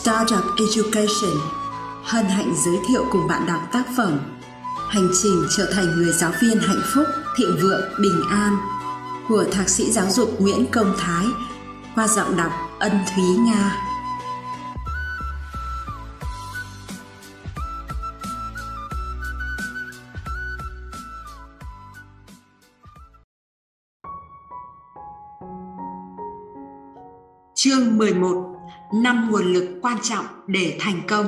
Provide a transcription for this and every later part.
Startup Education hân hạnh giới thiệu cùng bạn đọc tác phẩm Hành trình trở thành người giáo viên hạnh phúc, thịnh vượng, bình an của Thạc sĩ giáo dục Nguyễn Công Thái qua giọng đọc Ân Thúy Nga. Chương 11 năm nguồn lực quan trọng để thành công.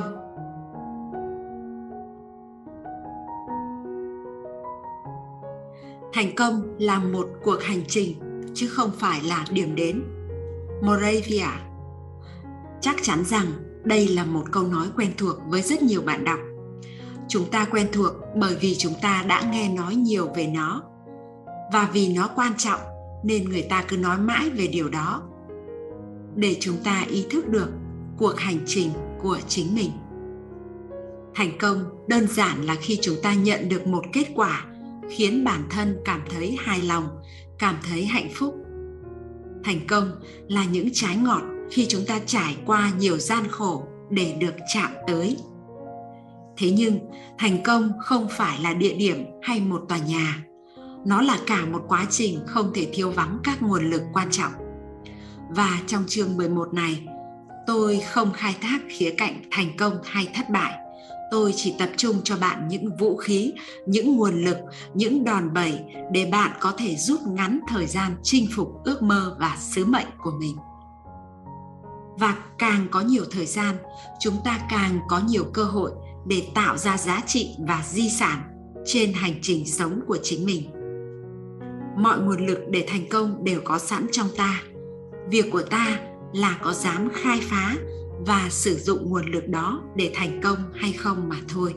Thành công là một cuộc hành trình, chứ không phải là điểm đến. Moravia. Chắc chắn rằng đây là một câu nói quen thuộc với rất nhiều bạn đọc. Chúng ta quen thuộc bởi vì chúng ta đã nghe nói nhiều về nó. Và vì nó quan trọng, nên người ta cứ nói mãi về điều đó để chúng ta ý thức được cuộc hành trình của chính mình. Thành công đơn giản là khi chúng ta nhận được một kết quả khiến bản thân cảm thấy hài lòng, cảm thấy hạnh phúc. Thành công là những trái ngọt khi chúng ta trải qua nhiều gian khổ để được chạm tới. Thế nhưng, thành công không phải là địa điểm hay một tòa nhà. Nó là cả một quá trình không thể thiếu vắng các nguồn lực quan trọng và trong chương 11 này, tôi không khai thác khía cạnh thành công hay thất bại. Tôi chỉ tập trung cho bạn những vũ khí, những nguồn lực, những đòn bẩy để bạn có thể rút ngắn thời gian chinh phục ước mơ và sứ mệnh của mình. Và càng có nhiều thời gian, chúng ta càng có nhiều cơ hội để tạo ra giá trị và di sản trên hành trình sống của chính mình. Mọi nguồn lực để thành công đều có sẵn trong ta việc của ta là có dám khai phá và sử dụng nguồn lực đó để thành công hay không mà thôi.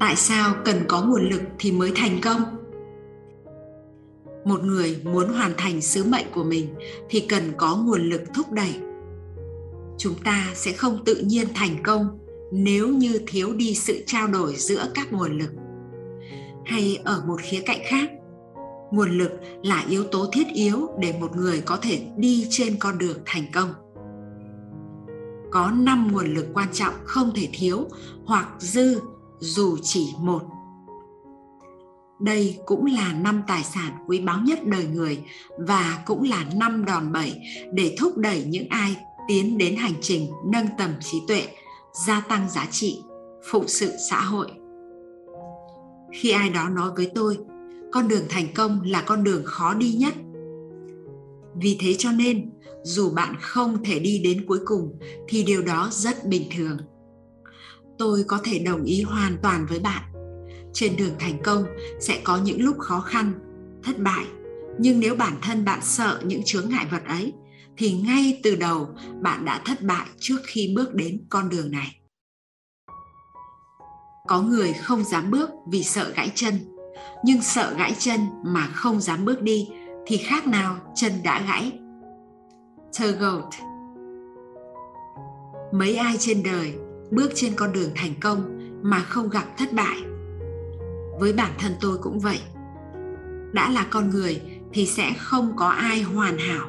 Tại sao cần có nguồn lực thì mới thành công? Một người muốn hoàn thành sứ mệnh của mình thì cần có nguồn lực thúc đẩy chúng ta sẽ không tự nhiên thành công nếu như thiếu đi sự trao đổi giữa các nguồn lực. Hay ở một khía cạnh khác, nguồn lực là yếu tố thiết yếu để một người có thể đi trên con đường thành công. Có 5 nguồn lực quan trọng không thể thiếu hoặc dư dù chỉ một. Đây cũng là năm tài sản quý báu nhất đời người và cũng là năm đòn bẩy để thúc đẩy những ai tiến đến hành trình nâng tầm trí tuệ, gia tăng giá trị phụ sự xã hội. Khi ai đó nói với tôi, con đường thành công là con đường khó đi nhất. Vì thế cho nên, dù bạn không thể đi đến cuối cùng, thì điều đó rất bình thường. Tôi có thể đồng ý hoàn toàn với bạn. Trên đường thành công sẽ có những lúc khó khăn, thất bại, nhưng nếu bản thân bạn sợ những chướng ngại vật ấy thì ngay từ đầu bạn đã thất bại trước khi bước đến con đường này. Có người không dám bước vì sợ gãy chân, nhưng sợ gãy chân mà không dám bước đi thì khác nào chân đã gãy. Turgot mấy ai trên đời bước trên con đường thành công mà không gặp thất bại? Với bản thân tôi cũng vậy. Đã là con người thì sẽ không có ai hoàn hảo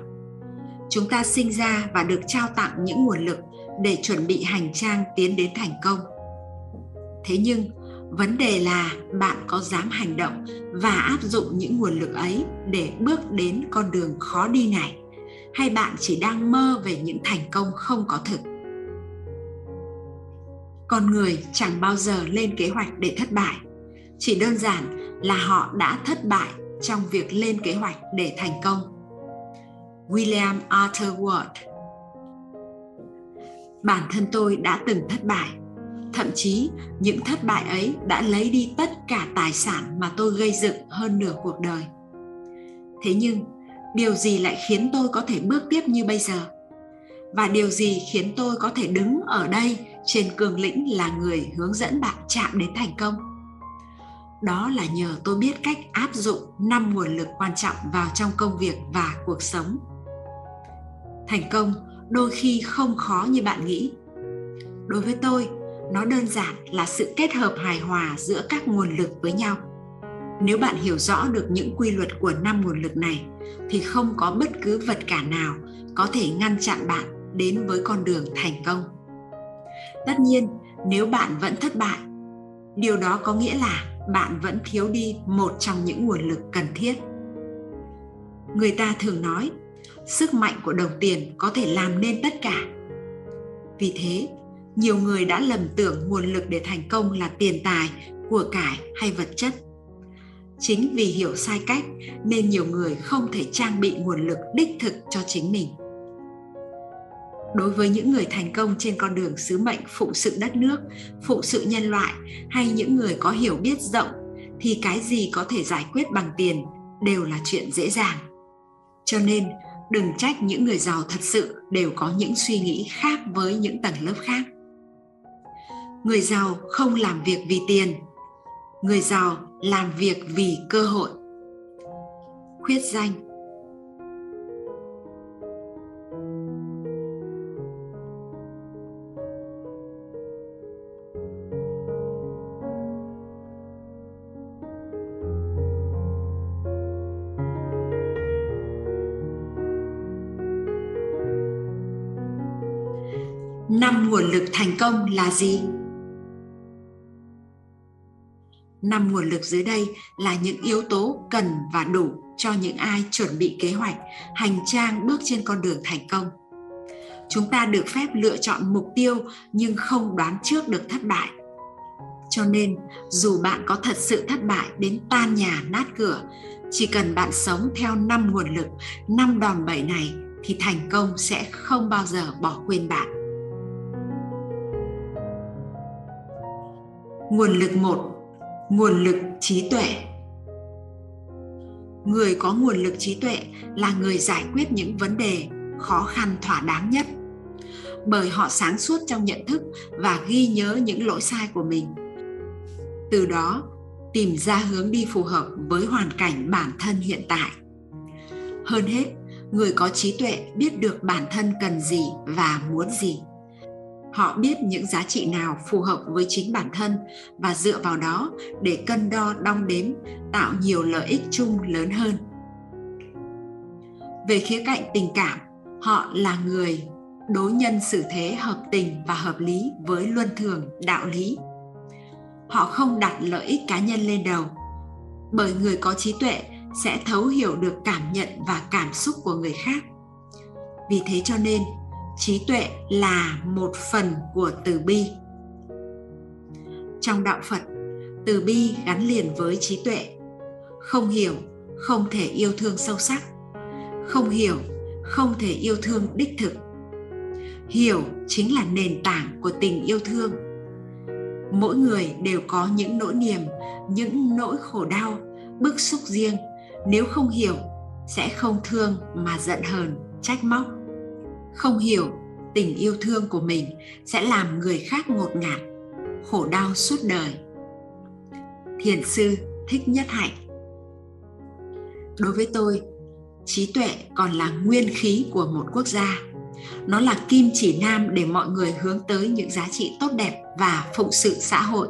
chúng ta sinh ra và được trao tặng những nguồn lực để chuẩn bị hành trang tiến đến thành công. Thế nhưng, vấn đề là bạn có dám hành động và áp dụng những nguồn lực ấy để bước đến con đường khó đi này? Hay bạn chỉ đang mơ về những thành công không có thực? Con người chẳng bao giờ lên kế hoạch để thất bại. Chỉ đơn giản là họ đã thất bại trong việc lên kế hoạch để thành công. William Arthur Ward. Bản thân tôi đã từng thất bại, thậm chí những thất bại ấy đã lấy đi tất cả tài sản mà tôi gây dựng hơn nửa cuộc đời. Thế nhưng, điều gì lại khiến tôi có thể bước tiếp như bây giờ? Và điều gì khiến tôi có thể đứng ở đây trên cường lĩnh là người hướng dẫn bạn chạm đến thành công? Đó là nhờ tôi biết cách áp dụng năm nguồn lực quan trọng vào trong công việc và cuộc sống thành công, đôi khi không khó như bạn nghĩ. Đối với tôi, nó đơn giản là sự kết hợp hài hòa giữa các nguồn lực với nhau. Nếu bạn hiểu rõ được những quy luật của năm nguồn lực này, thì không có bất cứ vật cả nào có thể ngăn chặn bạn đến với con đường thành công. Tất nhiên, nếu bạn vẫn thất bại, điều đó có nghĩa là bạn vẫn thiếu đi một trong những nguồn lực cần thiết. Người ta thường nói sức mạnh của đồng tiền có thể làm nên tất cả. Vì thế, nhiều người đã lầm tưởng nguồn lực để thành công là tiền tài, của cải hay vật chất. Chính vì hiểu sai cách nên nhiều người không thể trang bị nguồn lực đích thực cho chính mình. Đối với những người thành công trên con đường sứ mệnh phụ sự đất nước, phụ sự nhân loại hay những người có hiểu biết rộng, thì cái gì có thể giải quyết bằng tiền đều là chuyện dễ dàng. Cho nên đừng trách những người giàu thật sự đều có những suy nghĩ khác với những tầng lớp khác. Người giàu không làm việc vì tiền, người giàu làm việc vì cơ hội. Khuyết danh. Lực thành công là gì? Năm nguồn lực dưới đây là những yếu tố cần và đủ cho những ai chuẩn bị kế hoạch, hành trang bước trên con đường thành công. Chúng ta được phép lựa chọn mục tiêu nhưng không đoán trước được thất bại. Cho nên, dù bạn có thật sự thất bại đến tan nhà nát cửa, chỉ cần bạn sống theo năm nguồn lực, năm đòn bẩy này thì thành công sẽ không bao giờ bỏ quên bạn. Nguồn lực một, nguồn lực trí tuệ. Người có nguồn lực trí tuệ là người giải quyết những vấn đề khó khăn thỏa đáng nhất, bởi họ sáng suốt trong nhận thức và ghi nhớ những lỗi sai của mình. Từ đó, tìm ra hướng đi phù hợp với hoàn cảnh bản thân hiện tại. Hơn hết, người có trí tuệ biết được bản thân cần gì và muốn gì họ biết những giá trị nào phù hợp với chính bản thân và dựa vào đó để cân đo, đong đếm, tạo nhiều lợi ích chung lớn hơn. Về khía cạnh tình cảm, họ là người đối nhân xử thế hợp tình và hợp lý với luân thường, đạo lý. Họ không đặt lợi ích cá nhân lên đầu, bởi người có trí tuệ sẽ thấu hiểu được cảm nhận và cảm xúc của người khác. Vì thế cho nên trí tuệ là một phần của từ bi. Trong đạo phật, từ bi gắn liền với trí tuệ. Không hiểu, không thể yêu thương sâu sắc. Không hiểu, không thể yêu thương đích thực. Hiểu chính là nền tảng của tình yêu thương. Mỗi người đều có những nỗi niềm, những nỗi khổ đau, bức xúc riêng. Nếu không hiểu, sẽ không thương mà giận hờn, trách móc không hiểu tình yêu thương của mình sẽ làm người khác ngột ngạt, khổ đau suốt đời. Thiền sư thích nhất hạnh. Đối với tôi, trí tuệ còn là nguyên khí của một quốc gia. Nó là kim chỉ nam để mọi người hướng tới những giá trị tốt đẹp và phụng sự xã hội.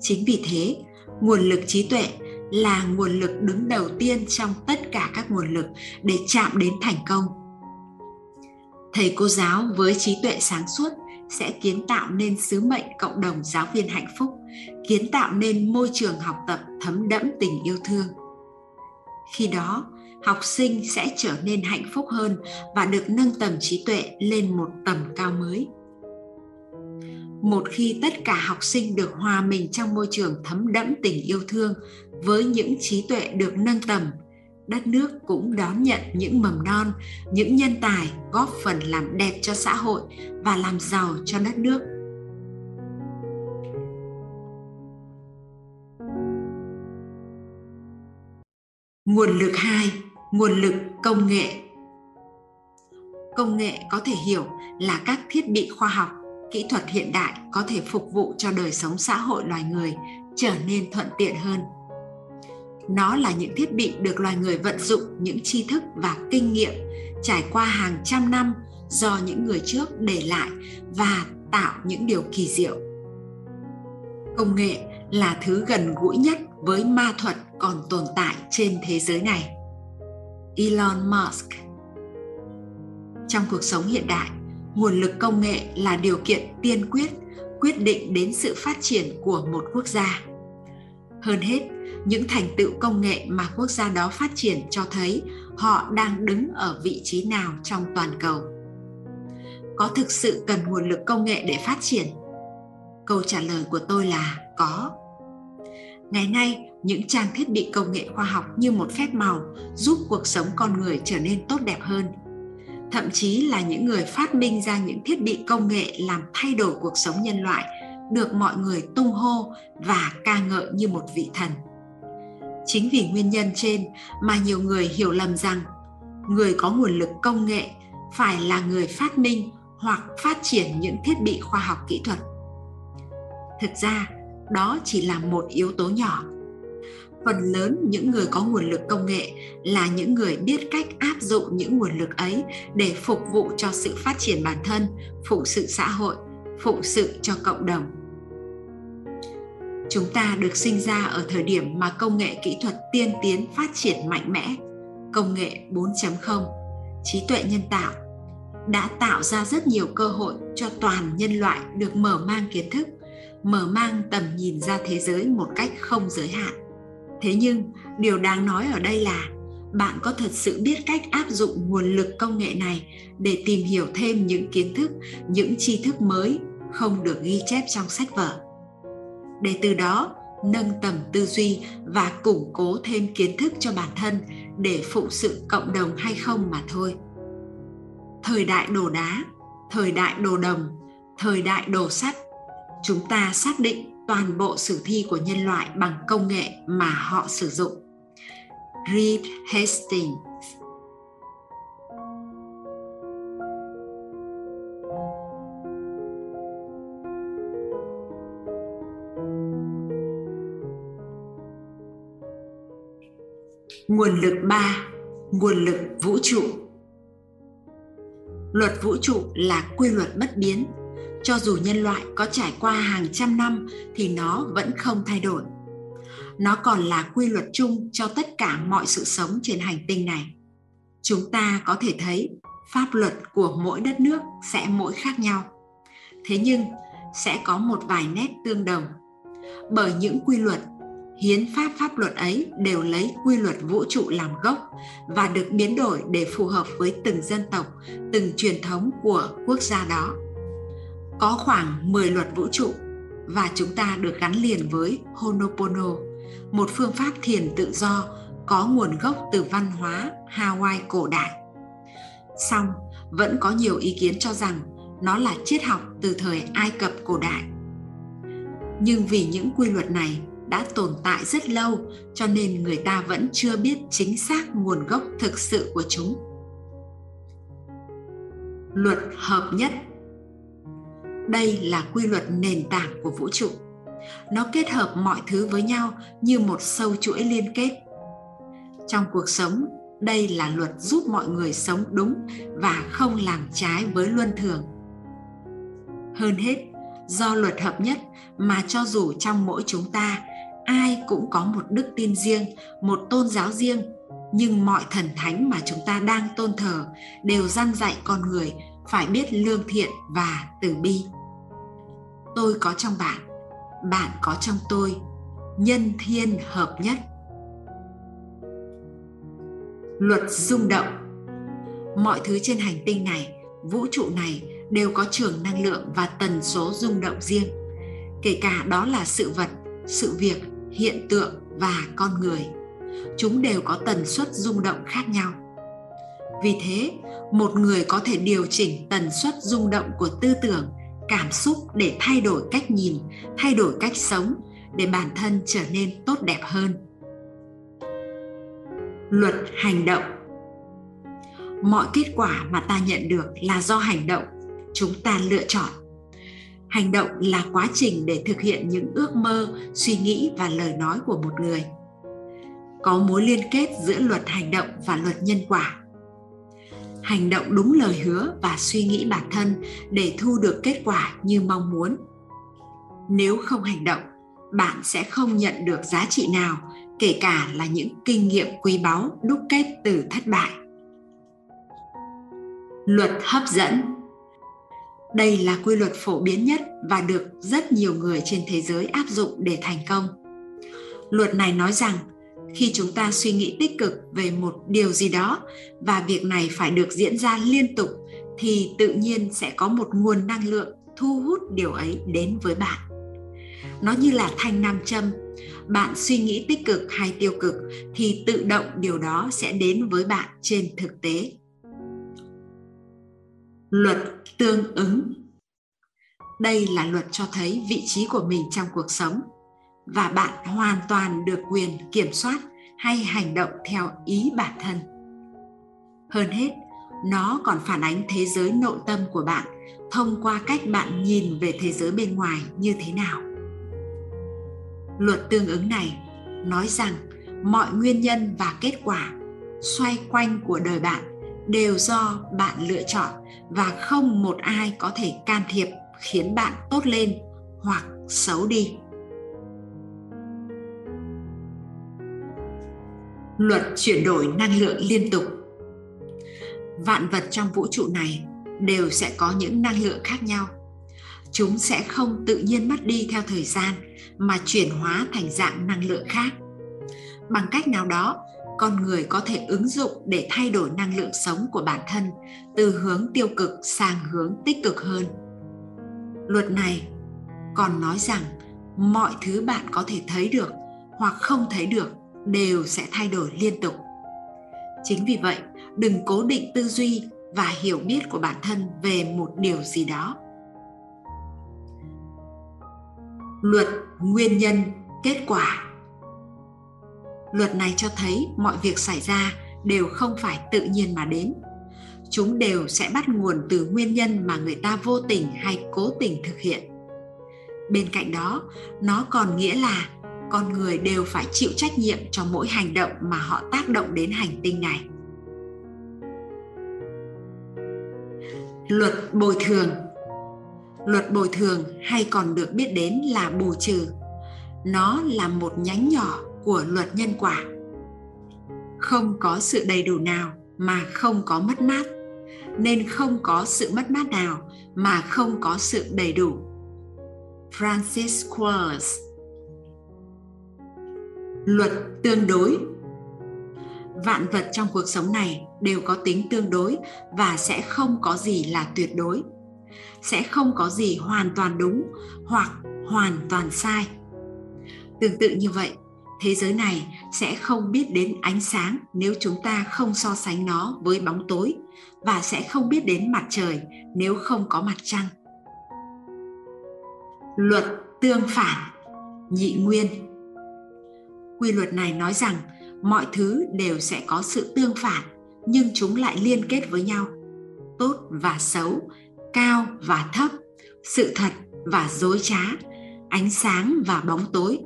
Chính vì thế, nguồn lực trí tuệ là nguồn lực đứng đầu tiên trong tất cả các nguồn lực để chạm đến thành công thầy cô giáo với trí tuệ sáng suốt sẽ kiến tạo nên sứ mệnh cộng đồng giáo viên hạnh phúc, kiến tạo nên môi trường học tập thấm đẫm tình yêu thương. Khi đó, học sinh sẽ trở nên hạnh phúc hơn và được nâng tầm trí tuệ lên một tầm cao mới. Một khi tất cả học sinh được hòa mình trong môi trường thấm đẫm tình yêu thương với những trí tuệ được nâng tầm đất nước cũng đón nhận những mầm non những nhân tài góp phần làm đẹp cho xã hội và làm giàu cho đất nước nguồn lực 2, nguồn lực công nghệ. Công nghệ có thể hiểu là các thiết bị khoa học, kỹ thuật hiện đại có thể phục vụ cho đời sống xã hội loài người trở nên thuận tiện hơn nó là những thiết bị được loài người vận dụng những tri thức và kinh nghiệm trải qua hàng trăm năm do những người trước để lại và tạo những điều kỳ diệu. Công nghệ là thứ gần gũi nhất với ma thuật còn tồn tại trên thế giới này. Elon musk. Trong cuộc sống hiện đại, nguồn lực công nghệ là điều kiện tiên quyết quyết định đến sự phát triển của một quốc gia. Hơn hết những thành tựu công nghệ mà quốc gia đó phát triển cho thấy họ đang đứng ở vị trí nào trong toàn cầu. Có thực sự cần nguồn lực công nghệ để phát triển? Câu trả lời của tôi là có. Ngày nay, những trang thiết bị công nghệ khoa học như một phép màu giúp cuộc sống con người trở nên tốt đẹp hơn. Thậm chí là những người phát minh ra những thiết bị công nghệ làm thay đổi cuộc sống nhân loại được mọi người tung hô và ca ngợi như một vị thần chính vì nguyên nhân trên mà nhiều người hiểu lầm rằng người có nguồn lực công nghệ phải là người phát minh hoặc phát triển những thiết bị khoa học kỹ thuật. Thực ra, đó chỉ là một yếu tố nhỏ. Phần lớn những người có nguồn lực công nghệ là những người biết cách áp dụng những nguồn lực ấy để phục vụ cho sự phát triển bản thân, phụ sự xã hội, phụ sự cho cộng đồng chúng ta được sinh ra ở thời điểm mà công nghệ kỹ thuật tiên tiến phát triển mạnh mẽ. Công nghệ 4.0 trí tuệ nhân tạo, đã tạo ra rất nhiều cơ hội cho toàn nhân loại được mở mang kiến thức, mở mang tầm nhìn ra thế giới một cách không giới hạn. Thế nhưng, điều đáng nói ở đây là bạn có thật sự biết cách áp dụng nguồn lực công nghệ này để tìm hiểu thêm những kiến thức, những tri thức mới không được ghi chép trong sách vở? Để từ đó, nâng tầm tư duy và củng cố thêm kiến thức cho bản thân để phụ sự cộng đồng hay không mà thôi. Thời đại đồ đá, thời đại đồ đồng, thời đại đồ sắt, chúng ta xác định toàn bộ sử thi của nhân loại bằng công nghệ mà họ sử dụng. Reed hastings Nguồn lực 3. Nguồn lực vũ trụ Luật vũ trụ là quy luật bất biến. Cho dù nhân loại có trải qua hàng trăm năm thì nó vẫn không thay đổi. Nó còn là quy luật chung cho tất cả mọi sự sống trên hành tinh này. Chúng ta có thể thấy pháp luật của mỗi đất nước sẽ mỗi khác nhau. Thế nhưng sẽ có một vài nét tương đồng. Bởi những quy luật hiến pháp pháp luật ấy đều lấy quy luật vũ trụ làm gốc và được biến đổi để phù hợp với từng dân tộc, từng truyền thống của quốc gia đó. Có khoảng 10 luật vũ trụ và chúng ta được gắn liền với Honopono, một phương pháp thiền tự do có nguồn gốc từ văn hóa Hawaii cổ đại. Song, vẫn có nhiều ý kiến cho rằng nó là triết học từ thời Ai Cập cổ đại. Nhưng vì những quy luật này đã tồn tại rất lâu, cho nên người ta vẫn chưa biết chính xác nguồn gốc thực sự của chúng. Luật hợp nhất. Đây là quy luật nền tảng của vũ trụ. Nó kết hợp mọi thứ với nhau như một sâu chuỗi liên kết. Trong cuộc sống, đây là luật giúp mọi người sống đúng và không làm trái với luân thường. Hơn hết, do luật hợp nhất mà cho dù trong mỗi chúng ta ai cũng có một đức tin riêng, một tôn giáo riêng. Nhưng mọi thần thánh mà chúng ta đang tôn thờ đều răn dạy con người phải biết lương thiện và từ bi. Tôi có trong bạn bạn có trong tôi. Nhân thiên hợp nhất. Luật rung động. Mọi thứ trên hành tinh này, vũ trụ này đều có trường năng lượng và tần số rung động riêng. Kể cả đó là sự vật, sự việc hiện tượng và con người. Chúng đều có tần suất rung động khác nhau. Vì thế, một người có thể điều chỉnh tần suất rung động của tư tưởng, cảm xúc để thay đổi cách nhìn, thay đổi cách sống để bản thân trở nên tốt đẹp hơn. Luật hành động. Mọi kết quả mà ta nhận được là do hành động. Chúng ta lựa chọn hành động là quá trình để thực hiện những ước mơ, suy nghĩ và lời nói của một người. Có mối liên kết giữa luật hành động và luật nhân quả. Hành động đúng lời hứa và suy nghĩ bản thân để thu được kết quả như mong muốn. Nếu không hành động, bạn sẽ không nhận được giá trị nào, kể cả là những kinh nghiệm quý báu đúc kết từ thất bại. Luật hấp dẫn đây là quy luật phổ biến nhất và được rất nhiều người trên thế giới áp dụng để thành công. Luật này nói rằng, khi chúng ta suy nghĩ tích cực về một điều gì đó và việc này phải được diễn ra liên tục, thì tự nhiên sẽ có một nguồn năng lượng thu hút điều ấy đến với bạn. Nó như là thanh nam châm. Bạn suy nghĩ tích cực hay tiêu cực thì tự động điều đó sẽ đến với bạn trên thực tế. Luật tương ứng. Đây là luật cho thấy vị trí của mình trong cuộc sống, và bạn hoàn toàn được quyền kiểm soát hay hành động theo ý bản thân. Hơn hết, nó còn phản ánh thế giới nội tâm của bạn thông qua cách bạn nhìn về thế giới bên ngoài như thế nào. Luật tương ứng này nói rằng mọi nguyên nhân và kết quả xoay quanh của đời bạn đều do bạn lựa chọn và không một ai có thể can thiệp khiến bạn tốt lên hoặc xấu đi. Luật chuyển đổi năng lượng liên tục. Vạn vật trong vũ trụ này đều sẽ có những năng lượng khác nhau. Chúng sẽ không tự nhiên mất đi theo thời gian mà chuyển hóa thành dạng năng lượng khác. Bằng cách nào đó con người có thể ứng dụng để thay đổi năng lượng sống của bản thân, từ hướng tiêu cực sang hướng tích cực hơn. Luật này còn nói rằng mọi thứ bạn có thể thấy được hoặc không thấy được đều sẽ thay đổi liên tục. Chính vì vậy, đừng cố định tư duy và hiểu biết của bản thân về một điều gì đó. Luật nguyên nhân kết quả luật này cho thấy mọi việc xảy ra đều không phải tự nhiên mà đến. Chúng đều sẽ bắt nguồn từ nguyên nhân mà người ta vô tình hay cố tình thực hiện. Bên cạnh đó, nó còn nghĩa là con người đều phải chịu trách nhiệm cho mỗi hành động mà họ tác động đến hành tinh này. Luật bồi thường. Luật bồi thường hay còn được biết đến là bù trừ. Nó là một nhánh nhỏ của luật nhân quả. Không có sự đầy đủ nào mà không có mất mát, nên không có sự mất mát nào mà không có sự đầy đủ. Francis Quarles. Luật tương đối. Vạn vật trong cuộc sống này đều có tính tương đối và sẽ không có gì là tuyệt đối, sẽ không có gì hoàn toàn đúng hoặc hoàn toàn sai. Tương tự như vậy thế giới này sẽ không biết đến ánh sáng nếu chúng ta không so sánh nó với bóng tối và sẽ không biết đến mặt trời nếu không có mặt trăng. Luật tương phản, nhị nguyên. Quy luật này nói rằng mọi thứ đều sẽ có sự tương phản, nhưng chúng lại liên kết với nhau. Tốt và xấu, cao và thấp, sự thật và dối trá, ánh sáng và bóng tối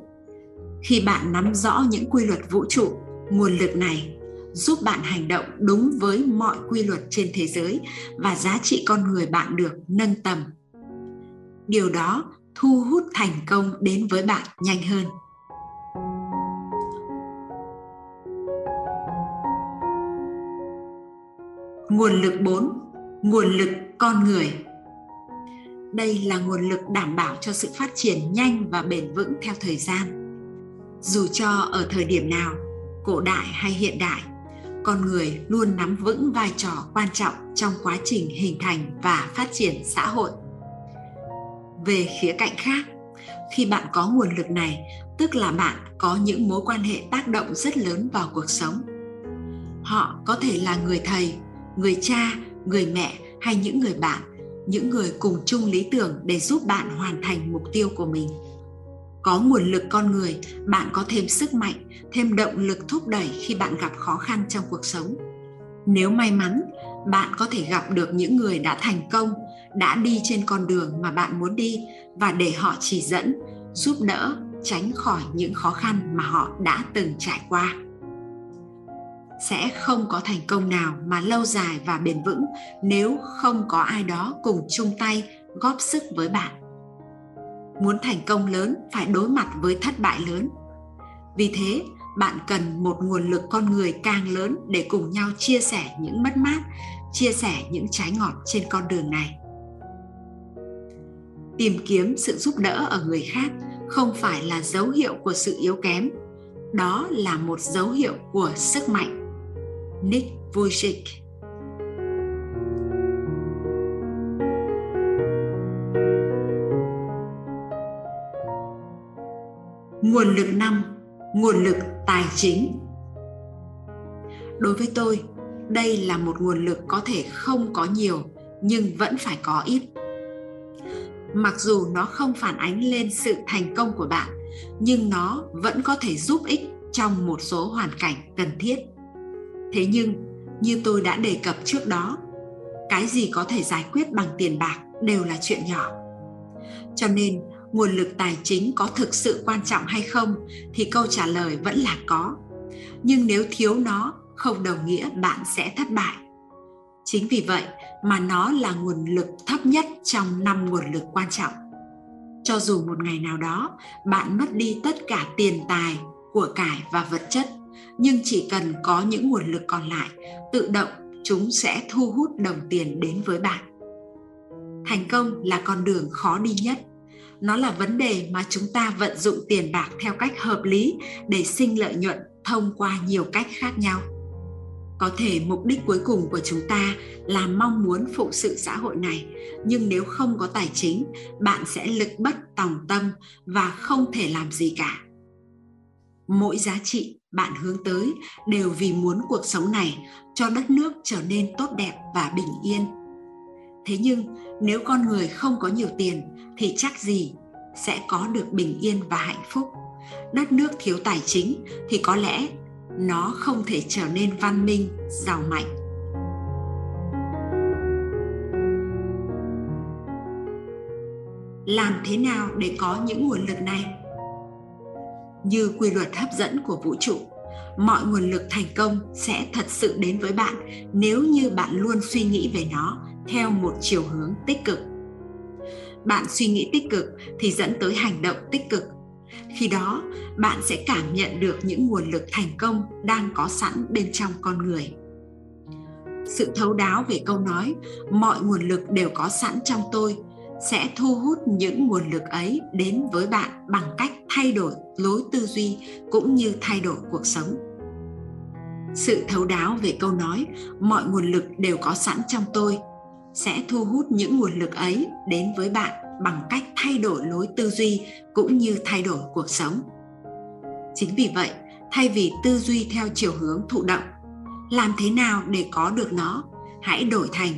khi bạn nắm rõ những quy luật vũ trụ, nguồn lực này giúp bạn hành động đúng với mọi quy luật trên thế giới và giá trị con người bạn được nâng tầm. Điều đó thu hút thành công đến với bạn nhanh hơn. Nguồn lực 4 nguồn lực con người. Đây là nguồn lực đảm bảo cho sự phát triển nhanh và bền vững theo thời gian dù cho ở thời điểm nào, cổ đại hay hiện đại, con người luôn nắm vững vai trò quan trọng trong quá trình hình thành và phát triển xã hội. Về khía cạnh khác, khi bạn có nguồn lực này, tức là bạn có những mối quan hệ tác động rất lớn vào cuộc sống. Họ có thể là người thầy, người cha, người mẹ hay những người bạn, những người cùng chung lý tưởng để giúp bạn hoàn thành mục tiêu của mình có nguồn lực con người, bạn có thêm sức mạnh, thêm động lực thúc đẩy khi bạn gặp khó khăn trong cuộc sống. Nếu may mắn, bạn có thể gặp được những người đã thành công, đã đi trên con đường mà bạn muốn đi và để họ chỉ dẫn, giúp đỡ, tránh khỏi những khó khăn mà họ đã từng trải qua. Sẽ không có thành công nào mà lâu dài và bền vững nếu không có ai đó cùng chung tay góp sức với bạn muốn thành công lớn phải đối mặt với thất bại lớn. Vì thế, bạn cần một nguồn lực con người càng lớn để cùng nhau chia sẻ những mất mát, chia sẻ những trái ngọt trên con đường này. Tìm kiếm sự giúp đỡ ở người khác không phải là dấu hiệu của sự yếu kém, đó là một dấu hiệu của sức mạnh. Nick vujicic nguồn lực năm nguồn lực tài chính. Đối với tôi, đây là một nguồn lực có thể không có nhiều, nhưng vẫn phải có ít. Mặc dù nó không phản ánh lên sự thành công của bạn, nhưng nó vẫn có thể giúp ích trong một số hoàn cảnh cần thiết. Thế nhưng, như tôi đã đề cập trước đó, cái gì có thể giải quyết bằng tiền bạc đều là chuyện nhỏ. Cho nên nguồn lực tài chính có thực sự quan trọng hay không thì câu trả lời vẫn là có. Nhưng nếu thiếu nó, không đồng nghĩa bạn sẽ thất bại. Chính vì vậy mà nó là nguồn lực thấp nhất trong năm nguồn lực quan trọng. Cho dù một ngày nào đó, bạn mất đi tất cả tiền tài, của cải và vật chất, nhưng chỉ cần có những nguồn lực còn lại, tự động chúng sẽ thu hút đồng tiền đến với bạn. Thành công là con đường khó đi nhất nó là vấn đề mà chúng ta vận dụng tiền bạc theo cách hợp lý để sinh lợi nhuận thông qua nhiều cách khác nhau. Có thể mục đích cuối cùng của chúng ta là mong muốn phụ sự xã hội này, nhưng nếu không có tài chính, bạn sẽ lực bất tòng tâm và không thể làm gì cả. Mỗi giá trị bạn hướng tới đều vì muốn cuộc sống này cho đất nước trở nên tốt đẹp và bình yên thế nhưng, nếu con người không có nhiều tiền, thì chắc gì sẽ có được bình yên và hạnh phúc? Đất nước thiếu tài chính thì có lẽ nó không thể trở nên văn minh, giàu mạnh. Làm thế nào để có những nguồn lực này? Như quy luật hấp dẫn của vũ trụ, mọi nguồn lực thành công sẽ thật sự đến với bạn nếu như bạn luôn suy nghĩ về nó theo một chiều hướng tích cực. Bạn suy nghĩ tích cực thì dẫn tới hành động tích cực. Khi đó, bạn sẽ cảm nhận được những nguồn lực thành công đang có sẵn bên trong con người. Sự thấu đáo về câu nói, mọi nguồn lực đều có sẵn trong tôi, sẽ thu hút những nguồn lực ấy đến với bạn bằng cách thay đổi lối tư duy cũng như thay đổi cuộc sống. Sự thấu đáo về câu nói, mọi nguồn lực đều có sẵn trong tôi sẽ thu hút những nguồn lực ấy đến với bạn bằng cách thay đổi lối tư duy cũng như thay đổi cuộc sống. Chính vì vậy, thay vì tư duy theo chiều hướng thụ động, làm thế nào để có được nó, hãy đổi thành,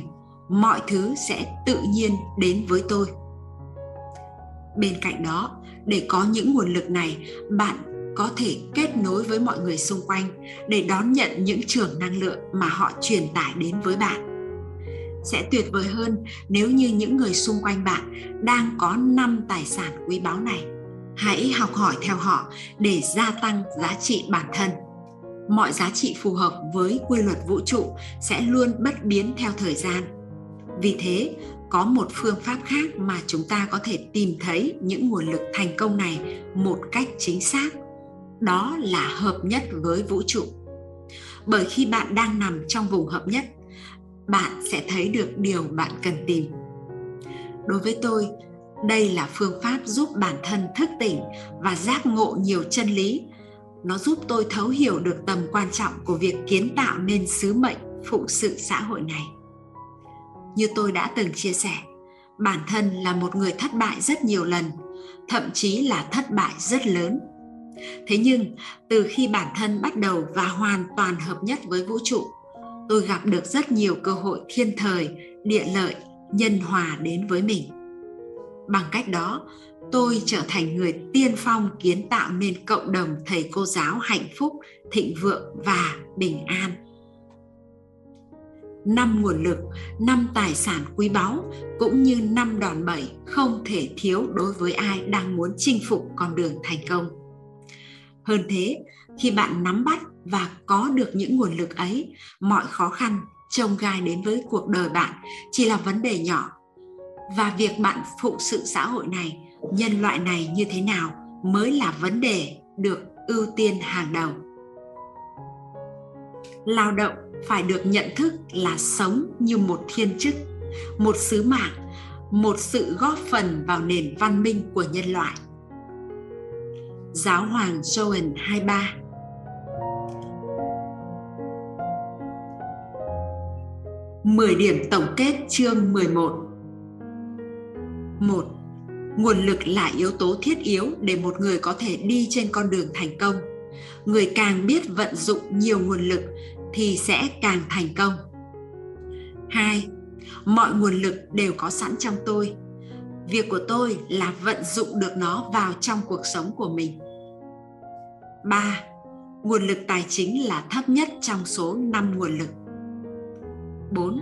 mọi thứ sẽ tự nhiên đến với tôi. Bên cạnh đó, để có những nguồn lực này, bạn có thể kết nối với mọi người xung quanh để đón nhận những trường năng lượng mà họ truyền tải đến với bạn sẽ tuyệt vời hơn nếu như những người xung quanh bạn đang có năm tài sản quý báu này. Hãy học hỏi theo họ để gia tăng giá trị bản thân. Mọi giá trị phù hợp với quy luật vũ trụ sẽ luôn bất biến theo thời gian. Vì thế, có một phương pháp khác mà chúng ta có thể tìm thấy những nguồn lực thành công này một cách chính xác. Đó là hợp nhất với vũ trụ. Bởi khi bạn đang nằm trong vùng hợp nhất bạn sẽ thấy được điều bạn cần tìm. Đối với tôi, đây là phương pháp giúp bản thân thức tỉnh và giác ngộ nhiều chân lý. Nó giúp tôi thấu hiểu được tầm quan trọng của việc kiến tạo nên sứ mệnh phụ sự xã hội này. Như tôi đã từng chia sẻ, bản thân là một người thất bại rất nhiều lần, thậm chí là thất bại rất lớn. Thế nhưng, từ khi bản thân bắt đầu và hoàn toàn hợp nhất với vũ trụ tôi gặp được rất nhiều cơ hội thiên thời, địa lợi, nhân hòa đến với mình. Bằng cách đó, tôi trở thành người tiên phong kiến tạo nên cộng đồng thầy cô giáo hạnh phúc, thịnh vượng và bình an. Năm nguồn lực, năm tài sản quý báu, cũng như năm đòn bẩy không thể thiếu đối với ai đang muốn chinh phục con đường thành công. Hơn thế, khi bạn nắm bắt và có được những nguồn lực ấy, mọi khó khăn trông gai đến với cuộc đời bạn chỉ là vấn đề nhỏ. Và việc bạn phụ sự xã hội này, nhân loại này như thế nào mới là vấn đề được ưu tiên hàng đầu. Lao động phải được nhận thức là sống như một thiên chức, một sứ mạng, một sự góp phần vào nền văn minh của nhân loại. Giáo hoàng Joan 23 10 điểm tổng kết chương 11 1. Nguồn lực là yếu tố thiết yếu để một người có thể đi trên con đường thành công. Người càng biết vận dụng nhiều nguồn lực thì sẽ càng thành công. 2. Mọi nguồn lực đều có sẵn trong tôi. Việc của tôi là vận dụng được nó vào trong cuộc sống của mình. 3. Nguồn lực tài chính là thấp nhất trong số 5 nguồn lực. 4.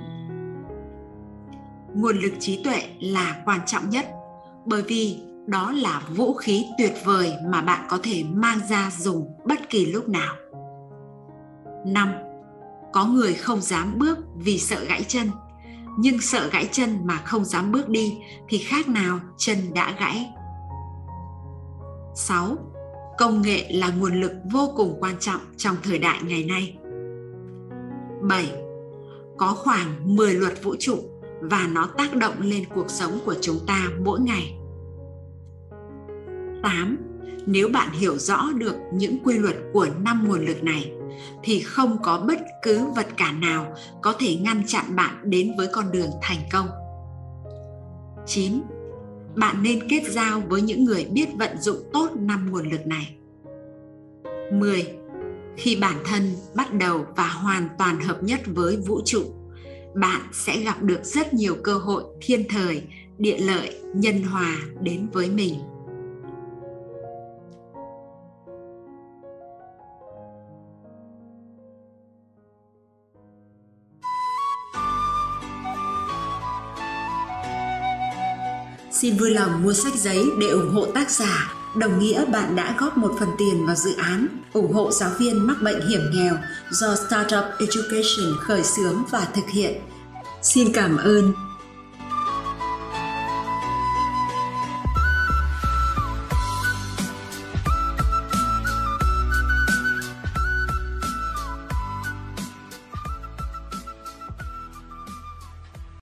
Nguồn lực trí tuệ là quan trọng nhất bởi vì đó là vũ khí tuyệt vời mà bạn có thể mang ra dùng bất kỳ lúc nào. 5. Có người không dám bước vì sợ gãy chân, nhưng sợ gãy chân mà không dám bước đi thì khác nào chân đã gãy. 6. Công nghệ là nguồn lực vô cùng quan trọng trong thời đại ngày nay. 7 có khoảng 10 luật vũ trụ và nó tác động lên cuộc sống của chúng ta mỗi ngày. 8. Nếu bạn hiểu rõ được những quy luật của năm nguồn lực này, thì không có bất cứ vật cản nào có thể ngăn chặn bạn đến với con đường thành công. 9. Bạn nên kết giao với những người biết vận dụng tốt năm nguồn lực này. 10 khi bản thân bắt đầu và hoàn toàn hợp nhất với vũ trụ, bạn sẽ gặp được rất nhiều cơ hội thiên thời, địa lợi, nhân hòa đến với mình. Xin vui lòng mua sách giấy để ủng hộ tác giả đồng nghĩa bạn đã góp một phần tiền vào dự án, ủng hộ giáo viên mắc bệnh hiểm nghèo do Startup Education khởi xướng và thực hiện. Xin cảm ơn